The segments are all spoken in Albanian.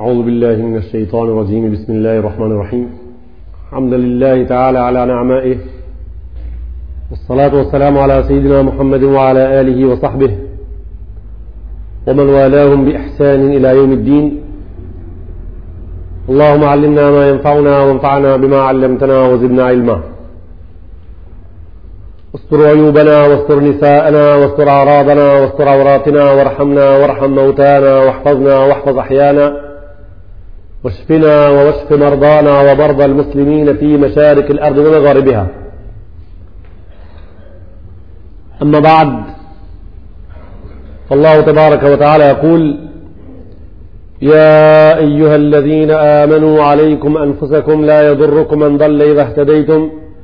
أعوذ بالله من الشيطان الرجيم بسم الله الرحمن الرحيم الحمد لله تعالى على نعمائه والصلاة والسلام على سيدنا محمد وعلى آله وصحبه ومن والاهم بإحسان إلى يوم الدين اللهم علمنا ما ينفعنا وانفعنا بما علمتنا وزدنا علما استر عيوبنا واستر نساءنا واستر أعراضنا واستر عوراتنا وارحمنا وارحم موتانا واحفظنا واحفظ أحيانا واشفنا واشف مرضانا ومرضى المسلمين في مشارق الأرض ومغاربها أما بعد فالله تبارك وتعالى يقول يا أيها الذين آمنوا عليكم أنفسكم لا يضركم من ضل إذا اهتديتم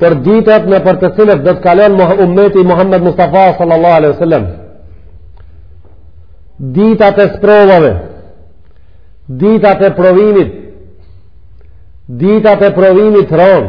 për ditët nëpër të cilët do të kalon ummeti Muhammed Mustafa sallallahu alaihi wasallam ditët e sprovave ditët e provimit ditët e provimit t'ronë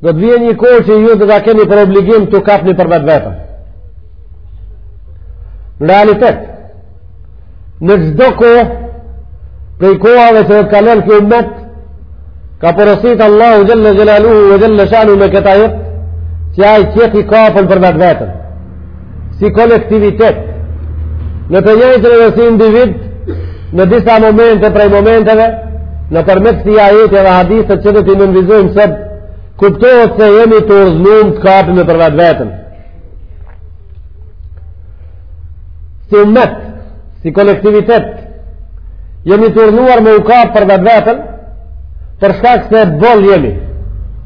Do të vjen një kohë që ju do ta keni për obligim t'u kapni për vetveten. Në realitet, në çdo kohë, prej kohëve që do të kalon ky umet, ka porosit Allahu xhel-le xhelaluhu ve xhel-le shanuhu me këtë ajet, që ai të jetë i kapun për vetveten. si kolektivitet në të njëjtën edhe si individ në disa momente prej momenteve nëpërmes këti ajeti dhe hadithet që do t'i nënvizojmë sot kuptohet se jemi të urdhnum të kapemi për vetveten. Si umet, si kolektivitet, jemi të urdhnuar me u kap për vetveten, për shkak se bol jemi.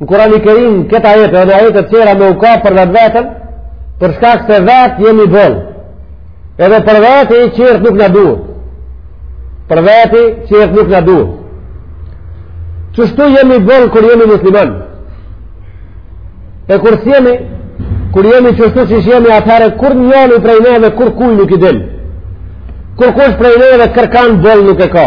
Në Kur'an i Kerim këtë ajet edhe ajete të tjera me u kap për vetveten, për shkak se vetë jemi bol. Edhe për veti tjert nuk na duhet. Për veti tjert nuk na duhet. Qështu jemi bol kur jemi musliman? E kur s'jemi kur jemi qështu siç jemi atëherë kurnjëri prej neve kurkuj nuk i del. Kurkush prej neve kërkan bol nuk e ka.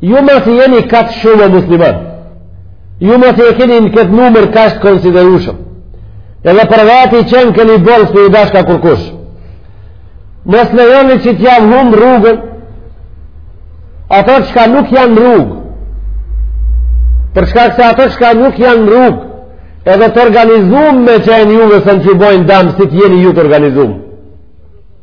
Ju masi jeni kaq shumë musliman. Ju masi jeni në këtë numër kaq të konsiderushëm. Edhe për veti qenkeni bol s'po ju dashka kërkush. Mos lejoni që t'jav humb rrugën, ato çka nuk janë rrugë, për shkak se ato çka nuk janë rrugë, edhe të organizum me qenë juve s'un t'ju bojnë dam si t'jeni ju të organizum.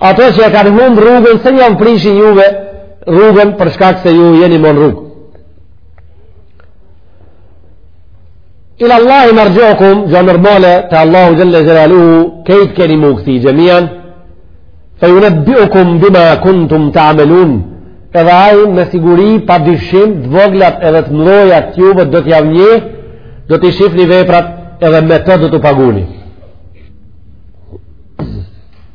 Ato që e kanë humb rrugën, s'un jav prishin juve rrugën për shkak se ju jeni mo n'rrugë. Ilallahi merxhiukum, gjo normale te Allahu xhel-le xhelaluhu, kejt keni m'u kthi xhemian, fe junebbiukum bima kuntum ta'melun, edhe ai me siguri pa dyshim të voglat edhe të mdhojat të jubët do t'jav njeh, do t'i shifni veprat edhe me to do t'u paguni.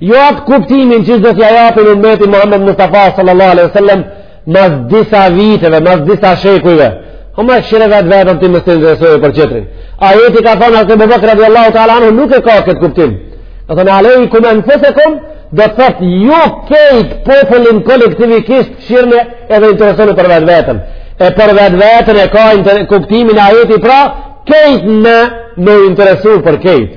Jo atë kuptimin që do t'ja japin ummeti Muhammed Mustafa sallallahu alaihi wasallam mas disa viteve, mas disa shekujve. O ma shire vetveten ti mos të intereso për tjetrin. Ajeti ka thonë hazreti Ebu Bekr radiAllahu ta'ala anhu nuk e ka këtë kuptim. Ka thonë alejkum enfusekum, do të thotë ju kejt popullin kolektivikisht shirne edhe interesonu për vetveten. E për vetveten e ka kuptimin ajeti pra, kejt ne me u interesu për kejt.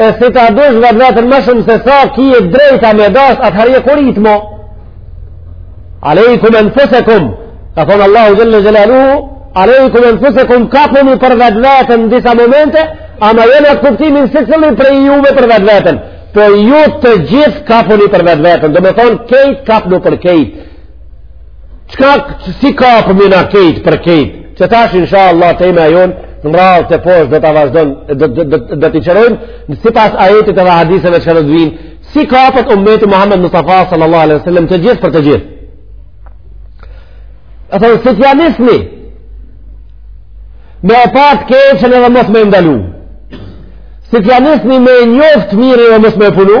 E si ta dush vetë veten ma shumë se sa ki e drejta me dasht, atëher je kuritë mo. Alejkum enfusekum, ka thonë Allahu xhel-le xhelaluhu, alejkum enfusekum, kapuni për vetë veten në disa momente, ama jo n'atë kuptimin secilli prej juve për vetë veten. Po ju të gjithë kapuni për vetë veten, domethonë kejt kapuni për kejt. Çka, si kapëm na kejt për kejt, që tash insha Allah tema jonë, në radhë të poshtë do ta vazhdojmë, do t'i qërojmë, sipas ajetit edhe hadiseve çka do t'vinë, si kapet umeti Muhammed Mustafa sallallahu alaihi sallam të gjithë për të gjithë. E thënë, si t'ja nismi me e pa t'keqen edhe mos me e ndalu, si t'ja nismi me njoft t'mirën e mos me e punu,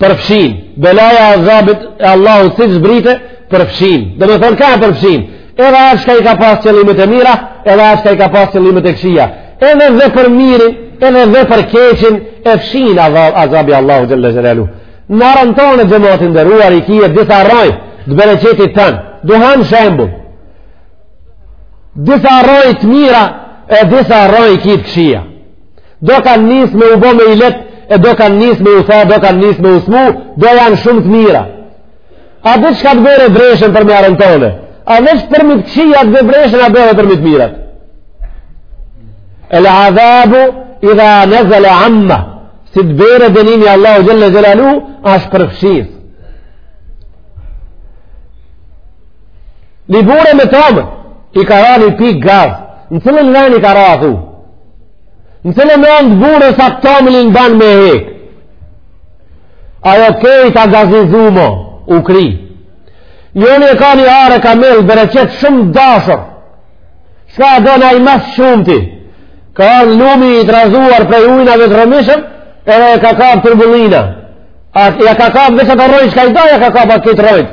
përfshin belaja e azabit e Allahu si të zbritë përfshin domethonë ka përfshin edhe atë çka i ka pas qëllimet e mira edhe atë çka i ka pas qëllimet e kshija edhe dhe për mirin edhe dhe për keqin e fshin azabi Allahu xhel-le xhelaluhu në arën tonë e xhemat i nderuar i ki disa rroj të bereqetit tanë duhan shembull disa rroj të mira e disa rroj i ki të kshija Do kanë nisë me u bo me ilet, e do kanë nisë me u tha, do kanë nisë me u smu, do janë shumë të mira. A veç ka të bjerë breshën përmi arën tonë? A veç përmi të kshijat bje breshën a bjer përmi të mirat? El adhabu idha nezele amma, si të bjerë dënimi Allahu xhel-le xhelaluhu, ashtë përfshisë. Ni bure me tomël, i ka ra ni pikë gaz, në cilin ven i ka ra thu, Në cilin vend bure sa të tamlin ban me hek. Ajo kejt a gazizu mo, u kry. Njoni e ka një arë ka mellë bereqet shumë t'dashur. Çka don ai ma s'shumti. Ka ardh lumi i trazuar prej ujnave të rrëmishëm, edhe e ka kap turbullina. A ja ka kap veç ato rrojt çka i do a ja ka kap kejt rrojt.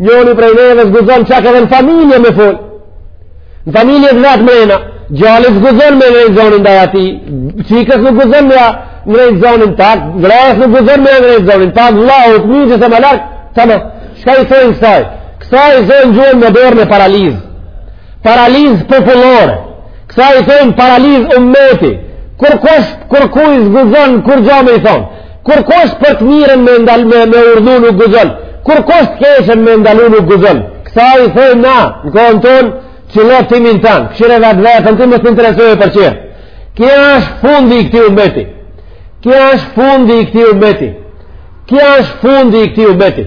Njoni prej neve s'guxon çak edhe në familje me fol. Në familje të vet mrena, djalit s'guxon me nrejt zonin dhe ati, çikës nuk guxon me nrejt zonin tak, grues nuk guxon me nrejt zonin tak, vllaut, mixhës e më lartë, të më, çka i thojnë kësaj? Kësaj i thojnë n'gjuhën moderne paralizë, paralizë popullore, kësaj i thojnë paralizë umeti, kurkush kurkujt s'guxon kurgjo me i thonë, Kurkush për të mirën me, ndal, me, me urdhnu nuk guxon, kurkush të keqen me ndalu nuk guxon, kësaj i thojna në kohën tonë, qëllo tymin tan, kshyre vetë veten, ti mos u intereso për tjerë. Kja është fundi i këti umeti, kja është fundi i këti umeti, kja është fundi i këti umeti.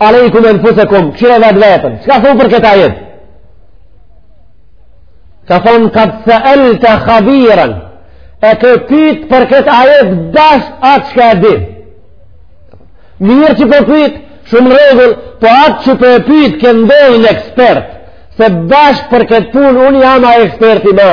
Alejkum enfusekum, këshire vetveten, çka thu për këtë ajet? Ka thonë, kad seelte khabiren, e ke pytë për këtë ajet bash atë çka e di. Mirë që po pyt, shumë rregull, po atë që po e pyt ke ndodh në ekspert, se bash për këtë punë, unë jam ai eksperti ma.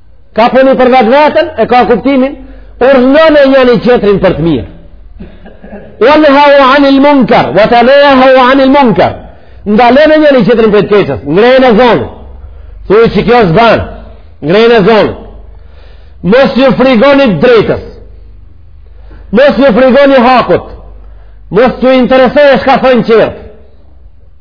Ka punu për vetveten, e ka kuptimin, urdhnone njoni qetrin për të mirë. Jenhau anil munkar, ue tenahau anil munkar, ndalone njoni qetrin prej të keqes, ngrejeni zonin, thuj që kjo s'ban, ngrejeni zonin, mos ju frigoni drejtes, mos ju frigoni hakut, mos ju interesoje shka thojnë qert,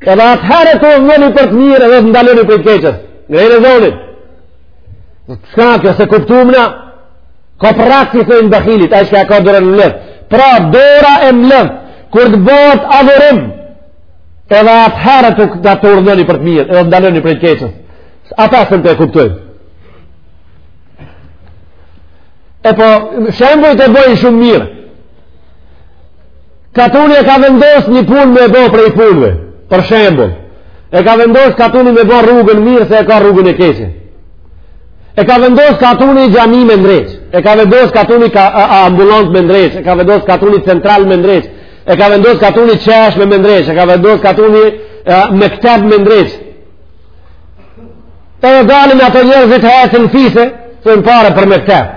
Edhe atëherë të urdhnoni për të mirë edhe të ndaloni prej të keqes. Ngrejeni zonin. Shka kjo s'e kuptum na, ka praksi se në bëkhilit, ai çka ka dorën mbledh. Pra, dora e mbledht, kur të bohet adhurim, edhe atëherë të, të urdhnoni për të mirë, edhe të ndaloni prej të keqes. A tash ta kuptojmë. E po, shembujt bojnë shumë mirë. Katuni e ka vendos një punë me bo prej punëve, për shembull. E ka vendos katuni me bo rrugën mirë se e ka rrugën e keqe. E ka vendos katuni xhami me ndreq. E ka vendos katuni ka, a, a, ambulant me ndreq. E ka vendos katuni central me ndreq. E ka vendos katuni çeshme me ndreq. E ka vendos katuni a, mekteb me ndreq. E e dalin ato njerëzit hajt në fise, të japin pare për mekteb.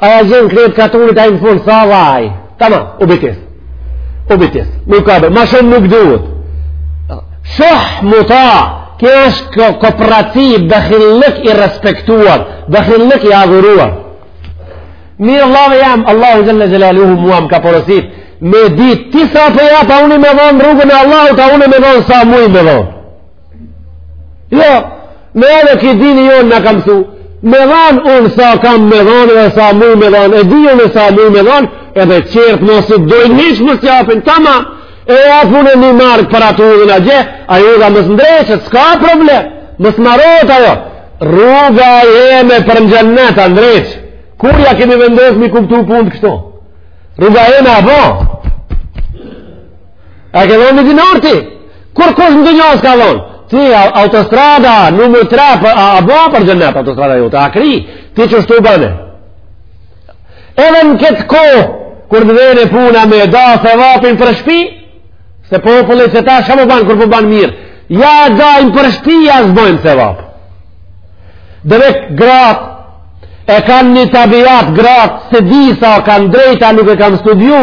A ja gjen krejt katunit ai në fund, sa vaj. Tamam, u bitis. U bitis. Nuk ka bërë, ma shumë nuk duhet. Shoh më ta, kjo është koprraci bekhillëk i respektuar, bekhillëk i adhuruar. Mirë vlla vejam, Allahu xhele xhelaluhu mua më ka porosit, me ditë, ti sa për po jap, a unë me dhonë rrugën e Allahut, a unë me dhonë sa muj me dhonë. Jo, Me edhe ky dini jonë na ka msu, me dhanë unë sa kam me dhanë dhe sa muj me dhanë, e di unë sa muj me dhanë, edhe qert mos të dojnë hiç mos japin, tamam, e jap unë një markë për atë udhën atje, ajo udha mos ndreqet, s'ka problem, mos marohet ajo, rruga eme për në xhenet, a ndreq, kur ja kemi vendos me i kuptu punët kështu, rruga eme a A ke dhonë një dinar ti? Kurkush në dynjo s'ka dhonë? Ti, autostrada, numër 3, për, a, a bo për xhenet, autostrada ju, të akri, ti që shtu bëne. Edhe në këtë kohë, kur të vjen puna me da, sevapin për shpi, se populli qeta, shka po banë, kur po banë mirë, ja e dajnë për shpi, ja s'bojnë sevap. Dhe me gratë, e kanë një tabiat gratë, s'e di sa kanë drejta, nuk e kam studiu,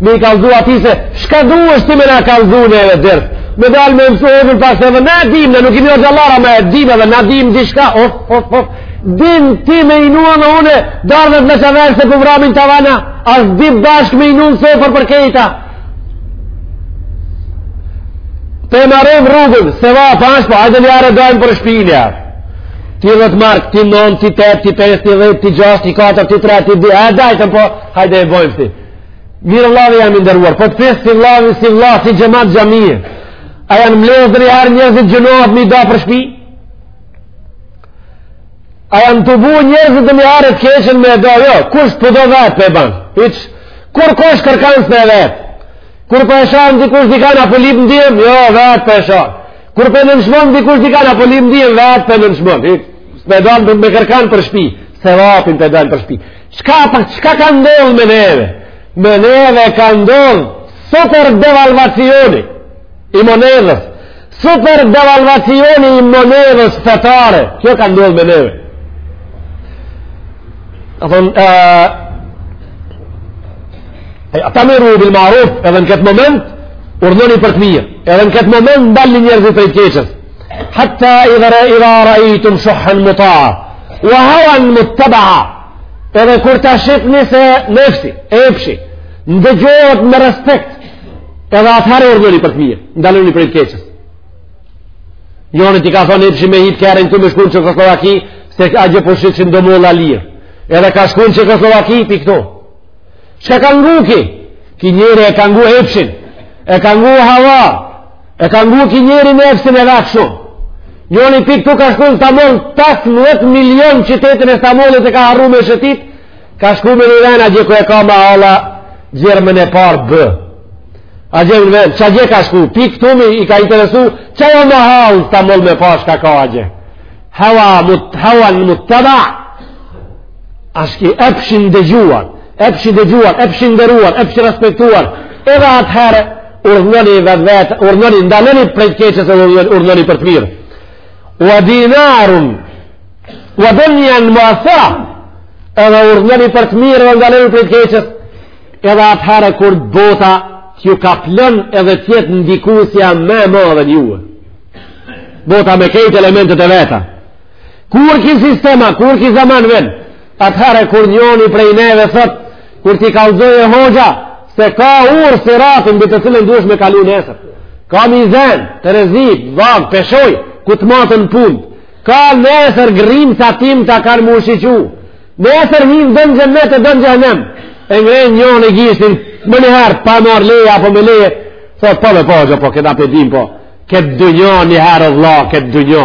Me i kalzu ati se shka du është ti me na kalzu në edhe dërë. Me dalë me mësu e pas të dhe na dim, në nuk i një gjallara me dim edhe na dim di shka, of, of, of. Din ti me i nua në une, darë dhe të lësha verë se këvramin tavana, as dip bashkë me i nua në sofër për kejta. Të marrim rrugën, sevap është po, hajde njëherë e dajmë për shpija. Ti dhetë marka, ti nëntë, ti tetë, ti pesë, ti dhetë, ti gjashtë, ti katër, ti tre, ti dy, e dajtëm po, hajde e bojmë si. Mirë vëlla i jem i nderuar, po të pys si vëlla, si vëlla, si xhemat xhamie. A janë mledhë ndonjëherë njerëzit gjynahet me i da për shpi? A janë tubu njerëzit ndonjëherë të keqen me e da, jo, kush po do vetë po e ban? Hiç, kurkush kërkan s'e vet? Kur po e shan dikush dikan a po lyp ndihmë, jo, vetë po e shan. Kur po e nënçmon dikush dikan a po lyp ndihmë, vetë po e nënçmon. Hiç, së me dalë me kërkanë për shpi, sevapin po e dajnë për shpi. Çka pa, çka ka ndodhë me neve? Me neve ka ndodhë super devalvacioni i monedhës. Super devalvacioni i monedhës fetare. Kjo ka ndodhë me neve. A thonë, e... Itamiru bil maruf edhe në këtë moment, urdhnoni për të mirë. Edhe në këtë moment, ndalni njerëzit prej të keqes. Hatta idha raejtum shuhan mutaa Wa hawan muttaba'a. Edhe kur ta shihni se nefsi, epshi, ndëgjohet me respekt, edhe atëherë urdhnoni për të mirë, ndaloni prej të keqes. Njërit i ka thonë epshi me hip kerrin këtu me shku n'Çekosllovaki, se atje po u shitshin do molla lirë. Edhe ka shku n'Çekosllovaki pi këtu. Çka ka ngu ky? Ky njeri e ka ngu epshin, e ka ngu hava, e ka ngu ky njeri nefsin e vet shumë. Njoni pi ktu ka shku në Stamol, 18 milion qytetin e Stamollit e ka harru me shëtit, ka shku me një ven atje ku e ka mahalla germën e parë b. Atje në vend, qatje ka shku, pi ktu mi i ka interesu, qajo mahallë Stamoll me pa çka ka atje. Hawa, mut, hawan mutta Ashtë ky epshi i dëgjuar, epshi i dëgjuar, epshi i nderuar, epshi i respektuar, edhe atëherë urdhënoni vetë vetë, urdhënoni, ndaloni prej të keqes e urdhënoni për të mirë. Ua dinarun, ua dunjan muthara, edhe urdhënoni për të mirë dhe ndaloni prej të keqes, edhe atëherë kur bota t'ju kaplon edhe të jetë ndikusja më e madhe në juve. Bota me kejtë elementet e veta. Kur ky sistem, a kur ky zaman vjen, atëherë kur njoni prej neve thot, kur t'i kallzojë hoxha, se ka urë sirati mbi të cilën duhesh me kalu nesër. Ka mizan, terezi, vagë, peshojë, ku të maten punt. Ka nesër grimcat imta kanë m'u shiqu. Nesër hinë do n'xhenet e do n'xhehnem. E ngren njoni gishtin, menjëherë, pa marrë leje, apo me leje, thot, po me po, po, këta pe dim, po, këtë dunja njëherë, o vlla, këtë dunja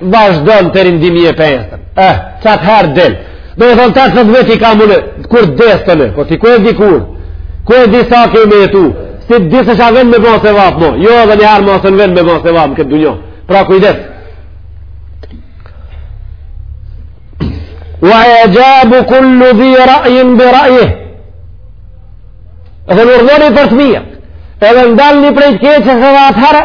Vazhdon të rindim i e pesën. Eh, qatë herë del. Do e thonë tatë në të i kamë në, kur desë të në, po ti ku e di kur? Ku e di sa ke me jetu? Si të desësh a ka vend me bo sevap mo? Jo edhe një herë mo s'ke vend me bo sevap në këtë dunja. Pra kujdes. Wa i'xhabu kul-li dhi ra'jin bi ra'jihi. Dhe urdhnoni për të mira. Edhe ndalni prej të keqes edhe atëherë,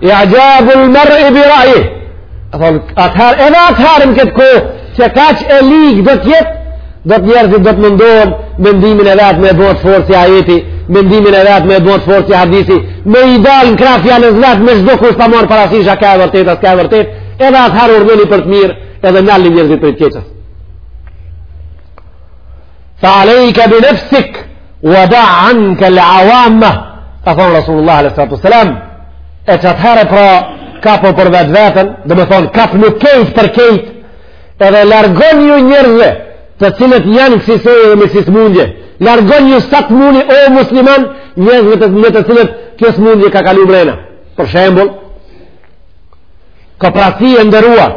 i'xhabul mer'i bi ra'jihi thonë atëherë edhe atëherë në këtë kohë që kaq e ligë do t'jetë do të njerëzit do të mundohen mendimin e vet me e bo t'fortë si ajeti mendimin e vet me e bo t'fortë si hadisi me i dalë në krah anës vet me çdo kusht pa marrë parasysh a ka e vërtetë a s'ka e vërtetë edhe atëherë urdhnoni për të mirë edhe nalni njerëzit prej të keqes fa alejka bi nefsik wa da anka l-awama ka thonë Rasulullah a.s. e qatëherë pra kapu për vetveten domethonë kap nuk kejt për kejt edhe largonju njerëzve të cilët janë kësisoj edhe me ksi smundje largonju sa të mundi o musliman njerëzve te të cilët kjo smundje ka kalu mrena për shembull kopraci i nderuar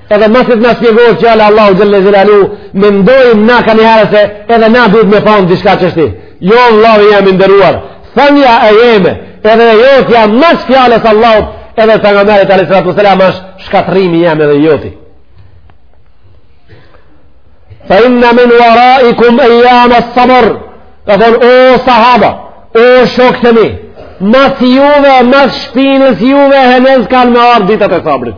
Edhe masi të na shpjegohet fjala e Allahut xhelle xhelaluhu, mendojmë na kanjëherë se edhe na duhet me thonë diçka çështi. Jo vllau jem i nderuar. Thënia e jeme, edhe jotja mas fjalës së Allahut, edhe Pejgamberit alayhi salatu selam është shkatrrimi jem edhe joti. Fa inna min waraikum ayyam as-sabr. Ka thon o sahaba, o shokët e mi, mas juve, mas shpinës juve, henez kanë me ardhë ditët e sabrit.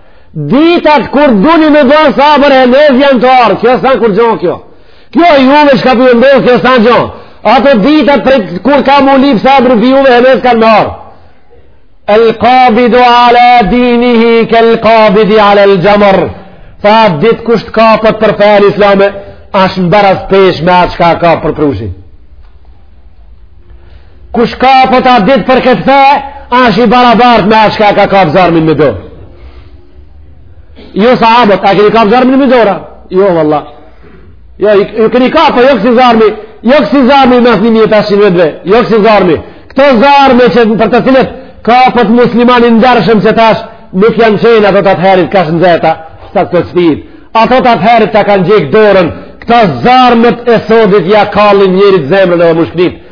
Ditat kur duni me ba sabër henez janë tu ardhë, kjo s'a kurgjo kjo. Kjo e juve që ka për ndërë, kjo s'a gjo. Ato ditat kur ka m'u lypë sabër për juve henez kanë me ardhë. El kabidu ala dinihi, kel kabidi alel xhemr. At ditë kush t'kapet për fenë islame, asht në baraspeshë me atë shka kapet për prushin. Kush kapet n'ato ditë për këtë fe, ashtë i barabartë me atë shka ka kap zarmin me dorë. Jo sahabët, a keni kap zarmin me dorë? Jo, valla. Jo, ju keni kap, po jo kësi zarmi, jo kësi zarmi mas 1500 vjetve, jo kësi zarmi. Këto zarme që për të cilat kapet muslimani i ndershëm që tash nuk janë qenë ato të atëherit kaq të nxehta sa të sodit. Ato të atëherit ta kanë gjeg dorën, këta zarmet e sodit ja kallin njerit zemrën edhe mushknitë.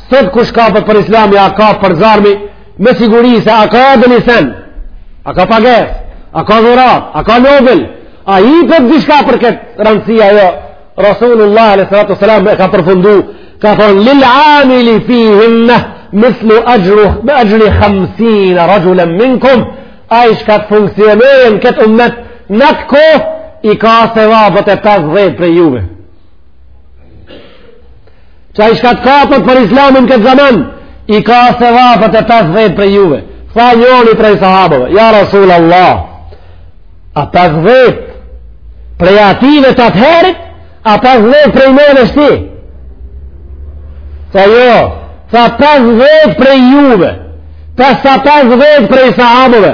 Sot kush kapet për islami, a kap për zarmi, me siguri se a ka edhe një sen, a ka pagesë, a ka dhuratë, a ka nobel, a jipet dishka për këtë rëndësi a jo, Rasulullah a.s. e ka përfundu, ka thonë, lil amili fihinna, mithlu ajru, me ajri khamsina rajulen minkum, ai shka të funksionojë n'këtë umet, n'atë kohë, i ka sevabet e 50 prej juve. Qai shka të kapet për islam n'këtë zaman, i ka sevapet e 50 prej juve. Tha njoni prej sahabëve, ja Rasul Allah, a 50 prej atyve të atëherit, a 50 prej neve shti. Tha jo, tha 50 prej juve, tha sa 50 prej sahabëve.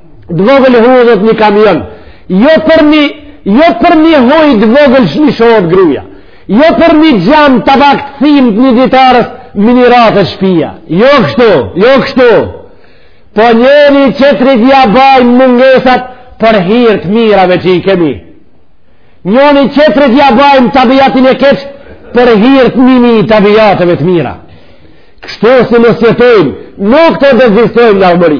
Të vogël hudhet një kamion. Jo për një, jo për një huj të vogël shmishohet gruja. Jo për një xham tabak të thim të një dritares miniratet shpia. Jo kështu, jo kështu. Po njoni-tjetrit ia bajmë mungesat për hir të mirave që i kemi. Njoni-tjetrit ia bajmë tabijatin e keq për hir të ni mijë tabijateve të mira. Kështu si mos jetojmë, nuk do t'ekzistojmë n'Arbëri.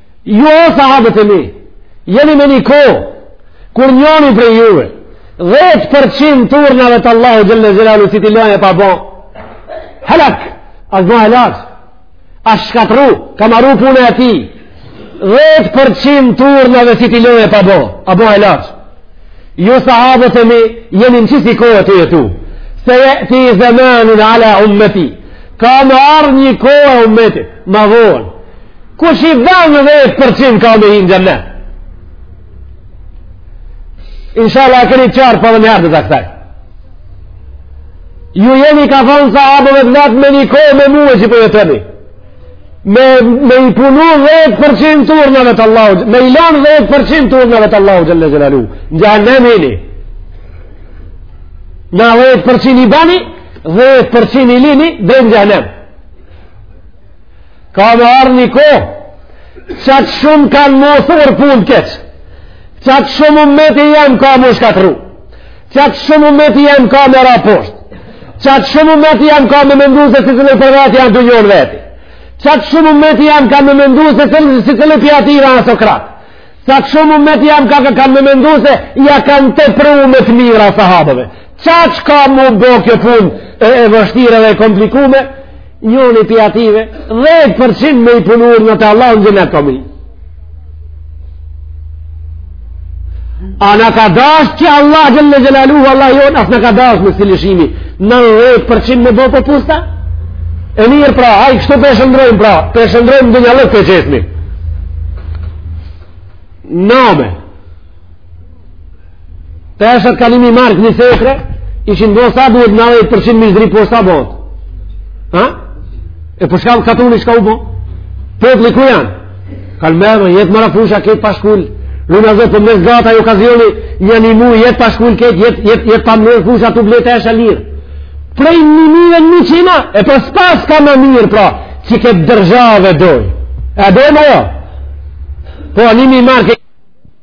Ju o sahabët e mi, jeni me një kohë, kur njoni prej juve, 10% të urdhnave të Allahut xhele xhelaluhu, si t'i lonë pa bon, helak, a bo helak, a shkatrru, ka maru puna e tij, 10% të urdhnave si t'i lonë pa bon, a bon helak, ju sahabët e mi, jeni në qësi kohe tu jetu, se jeti zemanun ala ummeti, ka me ardh një kohë e ummetit, ma vonë, Kush i ban dhet përqin ka me hi n'xhenet? Inshallah e keni qartë për po dhe një ardhët a këtaj. Ju jeni ka thonë sahabëve n'atë me një kohë me mu që po jetoni. Me, me i punu dhet përqin të urdhnave të Allahut xhe. Me i lanë dhet përqin të urdhnave të Allahut xhele xhelaluhu, n'xhehenem hini. Nandhet përqin i bani, dhet përqin i lini, edhe n'xhehenem. Ka me ardh një kohë, qaq shumë kanë m'u thur punë të keqe, qaq shumë umeti jem ka m'u shkatrru, qaq shumë umeti jem ka me ra poshtë, qaq shumë umeti jem ka me mendu se si të në përvati janë të njërë veti, qaq shumë umeti jem ka me mendu se si të në pjatira në Sokratë, qaq shumë umeti jem ka ka kanë me mendu se ja kanë tepru me të mira sahabëve. Qaq ka m'u bo kjo punë e, e vështirë edhe e komplikume, Nji prej atyve, 10% me i punur në të Allah në gjënë e komi. A na ka dasht që Allahu xhel-le xhelaluhu, Allahu jonë, a s'na ka dasht me si lëshimi, 90% me bo për pusta? E mirë pra, ai kështu po shndërrojmë pra, po shndërrojmë dunjallëk qesi. Name. Teshat ka ni mi mark një setre, ishin bo sa duhet në dhe përqin mi zri po sa bot. Ha? E për shkam katë unë i çka u bo? Për të liku janë. Kanë me më jetë mëra fusha ketë pa shkull. Luna zë për mes gata i okazioni një një mu jetë pa shkull ketë, jetë jet, jet pa mërë fusha të bletë e shalirë. Prej një një dhe një qina, e për spas ka më mirë pra, që këtë dërgjave dojë. A dojë më jo? Po, një një marke.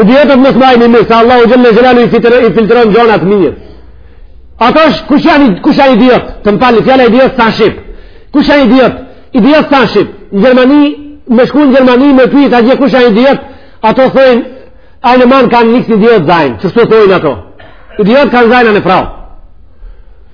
Idiotët më smajnë i mirë, se Allahu xhel-le xhelaluhu i filtron gjonat mirë. Ato është, kush janë, kush janë idiot? Të më falni, fjala idiot s'a shqip. Kush janë idiot? Idiot s'a shqip. Në Gjermani, me shku në Gjermani, me pyt, a gjë kush janë idiot? Ato thojnë, ein Mann kann nix Idiot sein. Qeshtu thojnë ato? Idiot kann sein eine Frau.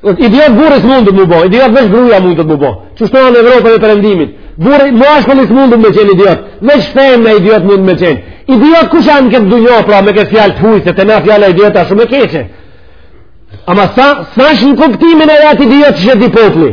Idiot burri s'mundet m'u bo, idiot veç gruja mundet m'u bo. Qeshtu a n'Evropën e Perëndimit. Burri, mashkulli s'mundet me qenë idiot. Veç femna idiot mundet me qenë. Idiot kush a n'këtë dunjo, pra me këtë fjalë të huj, se te na fjala idiot a shumë e keqe. Ama sa, s'asht në kuptimin e atë idiot që e di populli.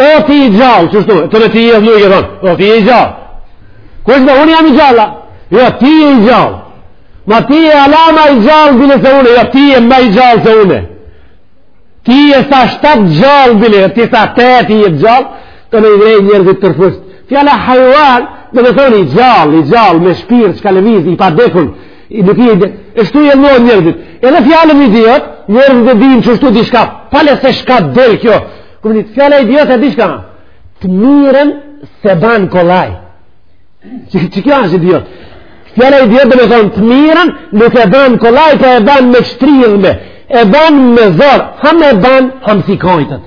O ti i gjallë, qeshtu, të në ti i e dhëmëgjë, thonë, o ti je i gjallë. Ku, edhe unë jam i gjalla. Jo, ti je i gjallë. Ama ti je hala ma i gjallë, bile se unë, jo, ti je ma i gjallë se unë. Ti je sa shtatë gjallë, bile, ti sa tetë je i gjallë, të në i vrej njerëzit tërfusht. Fjala hajvan domethonë i gjallë, i gjallë, me shpirt, çka lëviz, i padekun, I nuk i e din. E shtu i e nojë njerëzit. Edhe fjalën idiot, njerëzit e din qeshtu dishka. Pale se çka del kjo. Këmë një, fjalën idiot e di çka. Të mirën s'e ban kollaj. Që, që kjo është idiot? Fjala idiot domethonë të mirën nuk e ban kollaj, por po e ban me shtridhme. E ban me zor. Ham e ban, ham s'i kojtet.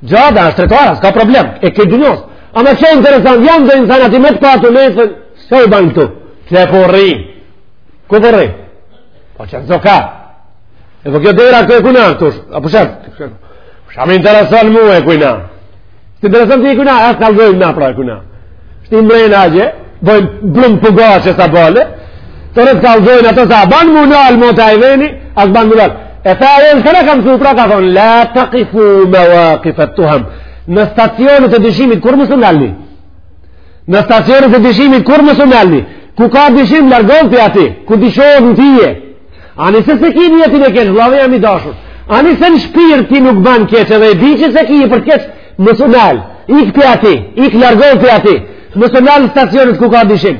Gjada është tretara, s'ka problem, e këtë dynjës. Ama qe interesant, janë dhe insanat i me të patu me të, se u banë këtu, se po rri, ku po rri? Po që në zoka, e po kjo dera këtu e kuna, këtu, a po shetë, po shetë, më interesant mu e kuna, së interesant i kuna, e s'kallëzojmë na pra e kuna, Shtë i mrejnë agje, bojnë blumë pugarë që sa bale, të rëtë kallëzojnë ato sa, ban mu nalë mu te aj veni, a s'ban mu nalë. E tha e në kërë kam su pra ka thonë, la tekifu mevakifet tuham. Në stacionet e dyshimit, kurrë mos u nalni. Në stacionet e dyshimit, kurrë mos u nalni. Ku ka dyshim, largohu ti aty, ku dyshohet në tije. Ani se s'e ki nijetin e keq, vllau jem i dashur. Ani se në shpirt ti nuk ban keq, dhe e di që s'e ki për keq, Mos u nal, ik prej aty, ik largohu prej aty, mos u nal stacionit ku ka dyshim.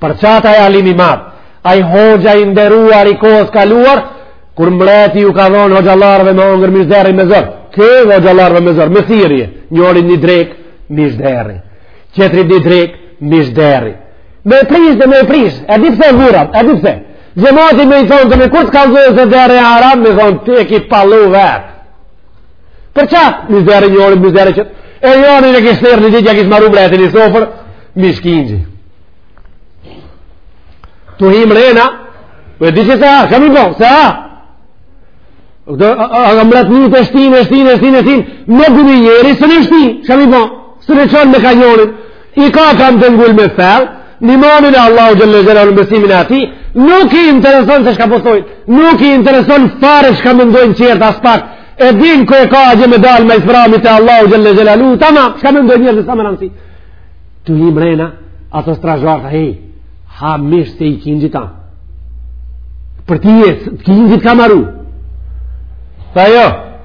Për qata aj alimi madh, aj hoxha i nderuar i kohës kaluar, kur mbreti ju ka dhonë hoxhallarve me ongër mish derri me zor, kejt hoxhallarve me zor, me thirrje, njëri një drekë, mish derri, qetri një drekë, mish derri. Me prish dhe me prish, e di pse burrat, e di pse. Xhemati me i thonë të me kur të kallëzoj se derri haram, me thonë, ti e ki palu vetë. Për qa? Me zor njërit, me zor qetër. E njërit në kështë nërë, një ditë ja kish maru mbreti ni sofër, mish kinxhi. Tu hi mrena, pe di që s'e ha, kam i po, s'e ha. A kam mret një të shtin, e shtin, e shtin, e shtin, me gëmi njëri, së në shtin, kam i po, së në qërë me ka njërit. i ka kamtë ngul me fe n'imanin e Allahu xhelle xhelaluhu në besimin e atij nuk i intereson se shka po thojnë nuk i intereson fare shka mendojnë qertë aspak e din ku e ka qe me dalë ma s'bramit te Allahu xhelle xhelaluhu tamam shka mendojnë njerzit s'ka ma rëndësi tu hi mrena ato strazhartë hej ha mish se i kinxhit a për ti jesë të kinxhit ka maru tha jo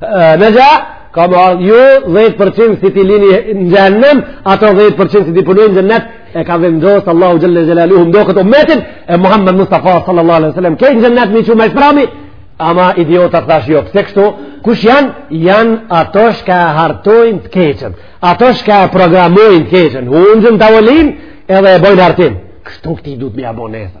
Ngja, ka me ardhë, ju 10% si t'i lini në xhehennem, ato 10% si t'i punojnë në xhennet, e ka vendosë Allahu Xhelle Xhelaluhu, do këtë umetin, e Muhammed Mustafa sallallahu alaihi sallam, kejt në xhennet mi çu ma s'brami, ama idiota tash jo, pse kështu, kush janë, janë ato shka e hartojnë të keqen, ato shka e programojnë të keqen, hungjen n'tavolinë, edhe e bojnë hartim, kështu këtij duhet mi ja bo nesër,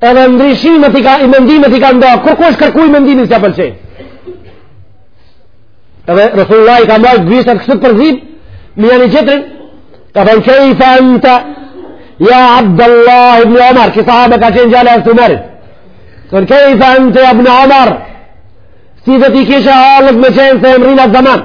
Edhe ndryshimet i ka, i mendimet i ka nda, kurkush kërkuj mendimin s'ja pëlqen. Edhe Resulullah i ka marrë gishtat kështu përzi, me njani qetrin, ka thonë kejfe ente, ja Abdallah ibn Omar, ky sahabe ka qenë djali i Omerit. Ka thonë kejfe ente, ja ibn Omar, si do t'i kishe hallet me qenë se e mrrin at zaman.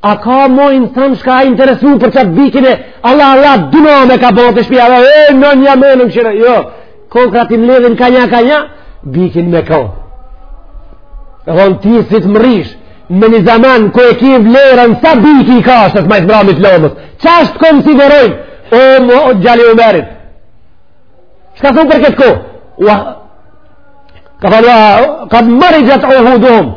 A ka mojnë thamë shka u interesu për qat bykin e Allah, Allah, dino me ka bërë të shpia, dhe e në një me në këshirë, jo, kokrrat i mledhin ka një, ka një, bykin me ka. E thonë ti si të mrrish, me një zaman ku e ki vlerën sa byki i kashtës të majtë mramit lomës, qa është konë si verojnë, o, o, o gjali i Umerit. Shka thonë për këtë kohë? Ka thonë, ka merigjet uhuduhum,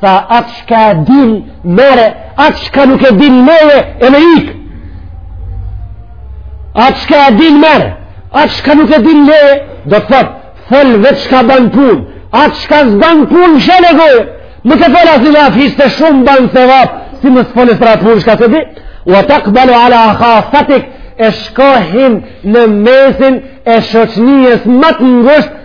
Tha atë shka e din merre, atë shka nuk e din leje e ik. Atë shka e din merre, atë shka nuk e din leje, do të thotë, fol veç shka ban punë, atë shka s'ban punë mshele gojën. Mos fol asi llafi se shumë ban sevap, si mos folsh për punë shka s'e di, ua tukbilu ala hasatik, e shkohin në mesin e shoqnisë ma të ngushtë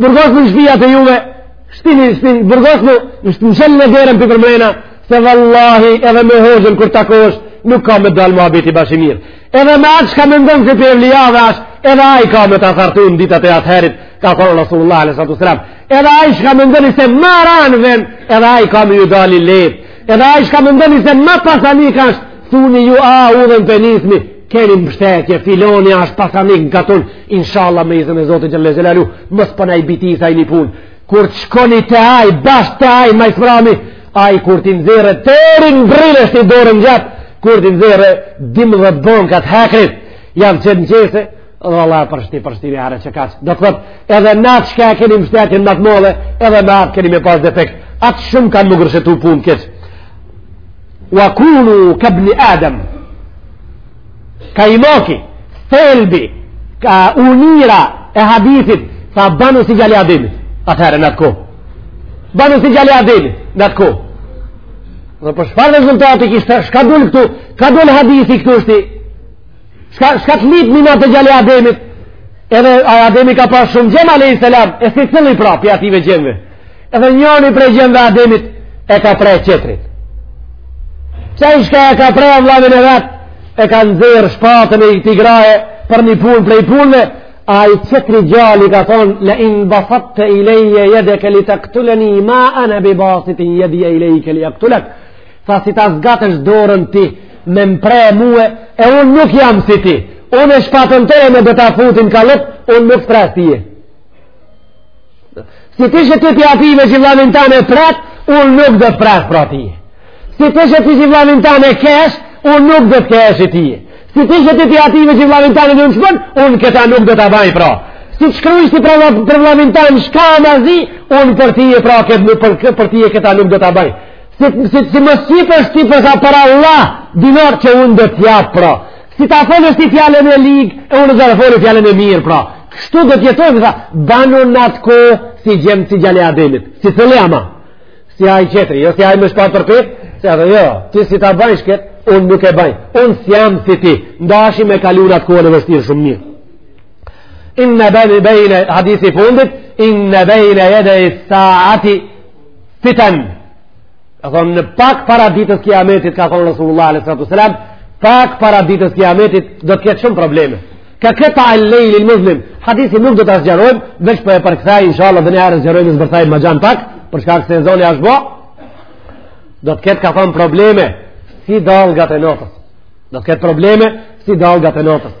Burgosnu në shpijat e juve, shtini në shpi, burgosnu në shpi, mshelne derën prej përmrena, se vallahi edhe me hoxhën kur takohesh, nuk ka me dalë muhabeti bash i mirë. Edhe me atë shka mendon se prej evlijave ashtë, edhe ai ka me ta thartu në ditët e atëherit, ka thonë Rasulullah a.s. Edhe ai shka mendoni se ma ran vend, edhe ai ka me ju dalë i lehtë. Edhe ai shka mendoni se ma pasanik ashtë, thuni ju a u dhe në penismi, keni mështetje, filani ashtë pasanik në katun, inshallah me iznin e Zotit xhele xhelaluhu, mos po na e bitis ai një punë, kur të shkoni te ai, bash te ai, ma i sprami, ai kur t'i nxjerrë, të erin në brille shtë i dorën gjatë, kur t'i nxjerrë, dymdhetë banka të hekrit, jav qet në qese, Valla për shti për shti një qekaq Do të thotë edhe në atë shka e keni mështetjen në të madhe Edhe në atë keni me pas defekt Atë shumë kanë me u gërshetu punët keq Wa kunu kebni Adem Ka i moki Thelbi Ka unira e hadithit Tha banu si gjali i Ademit Atëherë në atë kohë Banu si gjali i Ademit Në atë kohë Dhe për çfarë rezultati kishte Shka dul këtu Ka dul hadithi këtu shti Shka, shka të lidh menja te gjali i Ademit, edhe Ademi ka pas shumë gjem alejhi selam, e sicili pra, prej atyne gjemve. Edhe njani prej gjemve t'Ademit, e ka pre tjetrin. Qai shka e ka pre vllavin e vet, e ka nxjerrë shpatën e i tigraje, për një punë prej punëve, ai tjetri gjal i ka thonë, lein basatte ilejje jedeke li tektuleni, ma ene bi basitin jedije ilejke li ektulek, Tha si ta zgatësh dorën ti me m'pre mue, e unë nuk jam si ti. Unë e shpatën teme do ta futi n'kallëf, unë nuk t'pres tye. Si ti shë të tja ti me që vllavin tan me pre, unë nuk do t'pres pra tye. Si ti shë të që vllavin tan me kesh, unë nuk do të keshi tye. Si ti shë të tja ti me që vllavin tan me dhe në shpën, unë këta nuk do ta baj pra. Si të shkrujsh ti për vllavin tan shka ma zi, unë për tye pra këtë, për, për tye këta nuk do ta baj. Si, si, si më s'jep ti për hise për Allah, dinar që unë do të japë, pra. Si ta thonë ti fjalën e ligë, e unë do të thom fjalën e mirë, pra. Kështu do të jetojmë, dhe banu në atë kohë, si gjemtë si djali Ademit, si thële ama, si ai tjetri, jo si ai me shpatë për pit, si a dhe jo, ti si ta bajsh këtë, unë nuk e baj, unë s'jam si ti, nëse dashi me kalu atë kohën e vështirë shumë mirë. Inne bejne, hadithi fundit, inne bejne jedej-s-saati, Fitenen, thonë në pak para ditës kiametit, ka thonë Rasulullah a.s. Pak para ditës kiametit, do të ketë shumë probleme. Ke kitai lejlil mudhlim, hadisi nuk do ta zgjerojmë, veç për po e përkthej, inshallah, dhe njëherë e zgjerojmë, e zbërthejmë ma gjanë pak, për shkak se ezani ashtë bo, do të ketë ka thonë probleme, si dallgët e natës. Do të ketë probleme, si dalgat e notës.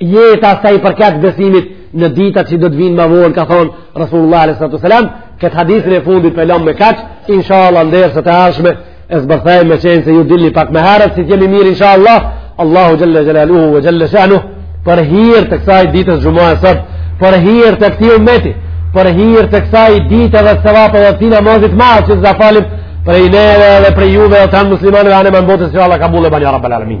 Jeta sa i përket besimit në ditat që do të vinë më vonë, ka thonë Rasulullah sallallahu alaihi wasallam, këtë hadithin e fundit e lëmë me kaq, inshallah n'hutbe të ardhshme e zbërthejmë meqenëse ju dilni pak më herët, si jeni mirë inshallah. Allahu jalla jalaluhu wa jalla sha'nu për hir të kësaj ditës xhuma sot, për hir të këtij ummeti, për hir të kësaj dite dhe sevapet e tina, namazit m'që do ta falim për neve dhe për juve dhe tan muslimanëve anembanë botës inshallah kabul e banë rabbul alamin.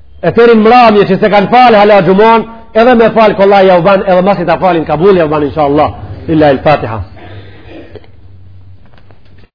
E t'rin mramë që s'e kanë falë hala xhumanë, edhe me e falë kollaj ja u banë, edhe masi ta falin kabul ja u banë, insha Allah. Illa il-Fatiha.